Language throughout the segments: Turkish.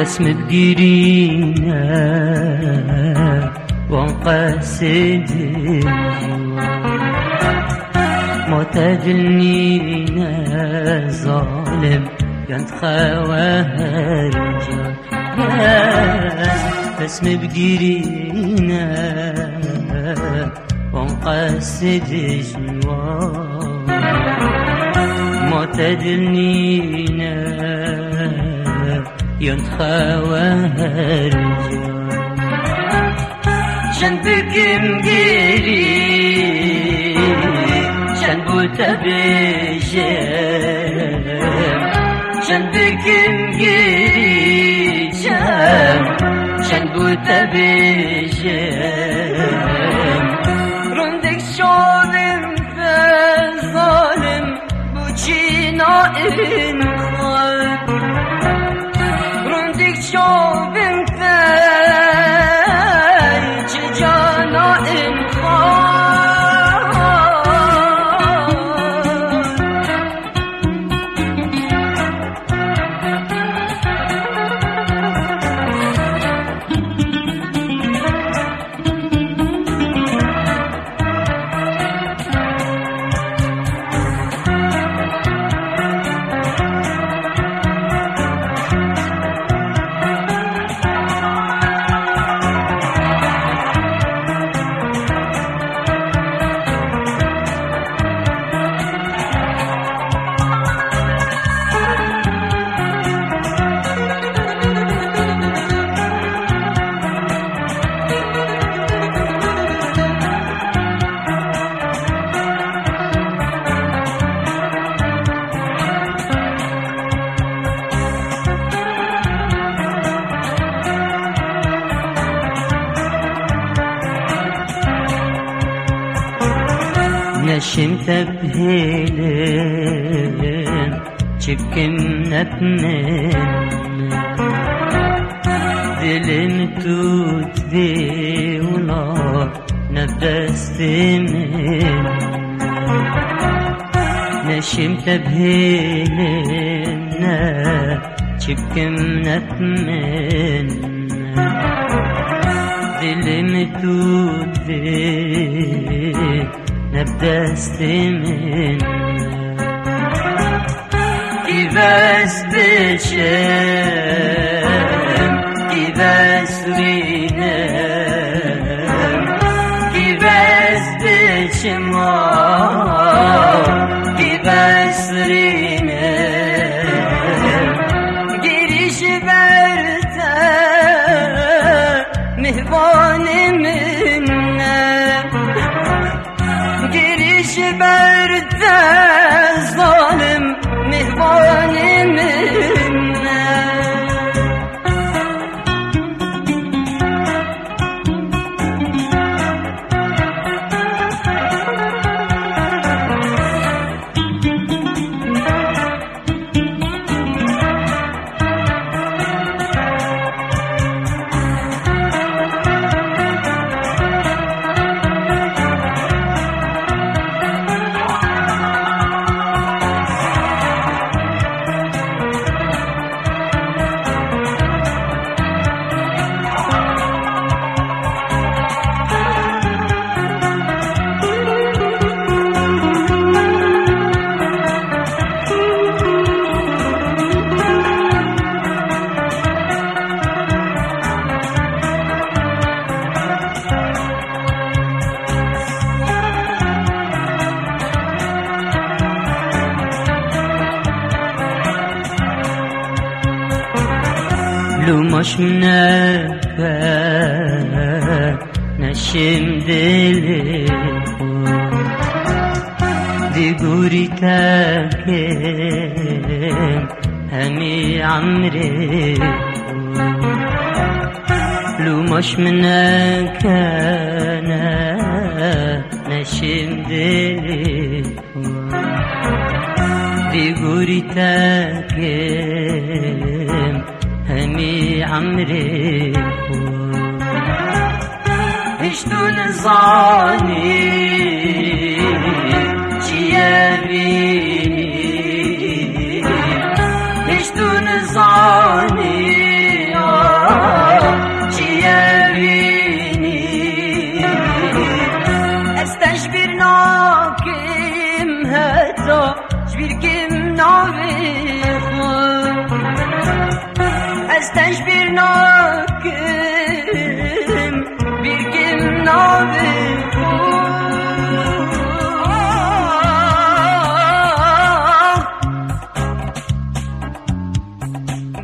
بس مبقيرينا وانقاسد معتدلنينا ظالم كانت خوارج بس مبقيرينا وانقاسد جوار معتدلنينا ينخوارج شنبكم جيري شنبو تبجم شنبكم جيري شم شنبو تبجم رندك شولم فظالم بوچينا انخال الشمسة بهيلم شبكنا تنام ظلمت وتبي ونار نبست من نشمت بهيلمنا شبكنا تمنا ظلمت وتبي tut ve nefestimin برزاق Lumaş mnefe neşim dili Diguri tekim hemi amri Lumaş mnekene neşim dili Diguri tekim عمي عمري هشتون زاني ciğerimi Hiştun zani? Ciğerini Esteş bir nakim heta bir kim navim Kıstenç bir nakım Bir kim nabi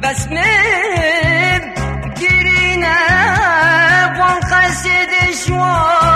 Besmi girine Vankası dişvan